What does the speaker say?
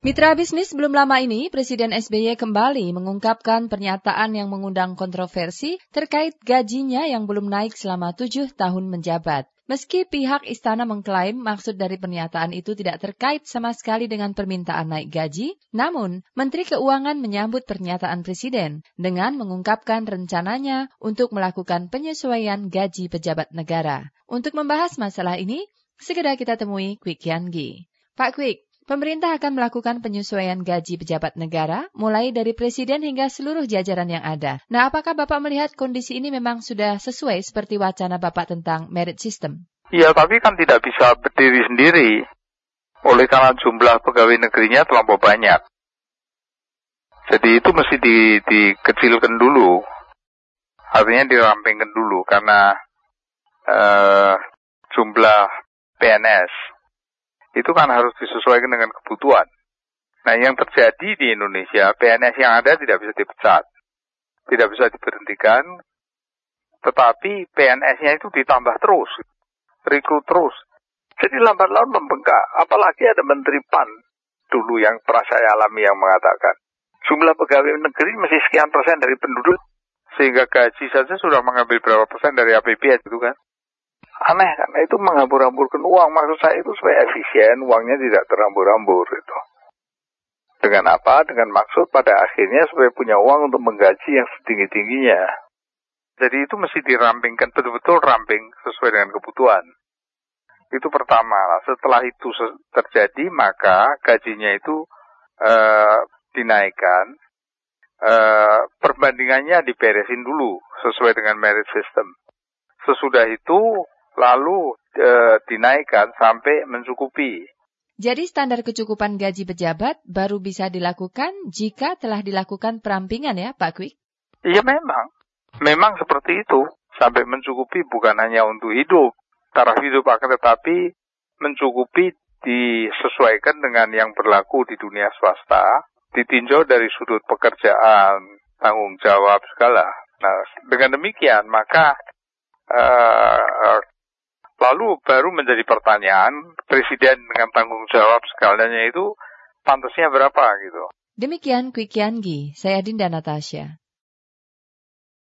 Mitra bisnis belum lama ini, Presiden SBY kembali mengungkapkan pernyataan yang mengundang kontroversi terkait gajinya yang belum naik selama tujuh tahun menjabat. Meski pihak istana mengklaim maksud dari pernyataan itu tidak terkait sama sekali dengan permintaan naik gaji, namun Menteri Keuangan menyambut pernyataan Presiden dengan mengungkapkan rencananya untuk melakukan penyesuaian gaji pejabat negara. Untuk membahas masalah ini, segera kita temui Kwik Yangi. Pak Kwik, Pemerintah akan melakukan penyesuaian gaji pejabat negara, mulai dari presiden hingga seluruh jajaran yang ada. Nah, apakah Bapak melihat kondisi ini memang sudah sesuai seperti wacana Bapak tentang merit system? Iya, tapi kan tidak bisa berdiri sendiri. Oleh karena jumlah pegawai negerinya terlampau banyak. Jadi itu mesti di, dikecilkan dulu. Artinya dirampingkan dulu karena uh, jumlah PNS itu kan harus disesuaikan dengan kebutuhan. Nah, yang terjadi di Indonesia, PNS yang ada tidak bisa dipecat, tidak bisa diberhentikan, tetapi PNS-nya itu ditambah terus, rekrut terus. Jadi lambat laun membengkak, apalagi ada Menteri PAN dulu yang pernah saya alami yang mengatakan, jumlah pegawai negeri masih sekian persen dari penduduk, sehingga gaji saja sudah mengambil berapa persen dari APBN itu kan aneh karena itu menghambur-hamburkan uang. Maksud saya itu supaya efisien, uangnya tidak terhambur-hambur itu. Dengan apa? Dengan maksud pada akhirnya supaya punya uang untuk menggaji yang setinggi-tingginya. Jadi itu mesti dirampingkan betul-betul ramping sesuai dengan kebutuhan. Itu pertama. Setelah itu terjadi maka gajinya itu uh, dinaikkan. Uh, perbandingannya diberesin dulu sesuai dengan merit system. Sesudah itu lalu e, dinaikkan sampai mencukupi. Jadi standar kecukupan gaji pejabat baru bisa dilakukan jika telah dilakukan perampingan ya Pak Kwik? Iya memang. Memang seperti itu. Sampai mencukupi bukan hanya untuk hidup. Taraf hidup akan tetapi mencukupi disesuaikan dengan yang berlaku di dunia swasta. Ditinjau dari sudut pekerjaan, tanggung jawab segala. Nah, dengan demikian maka uh, Lalu baru menjadi pertanyaan, presiden dengan tanggung jawab segalanya itu pantasnya berapa gitu. Demikian Quick Yangi, saya Dinda Natasha.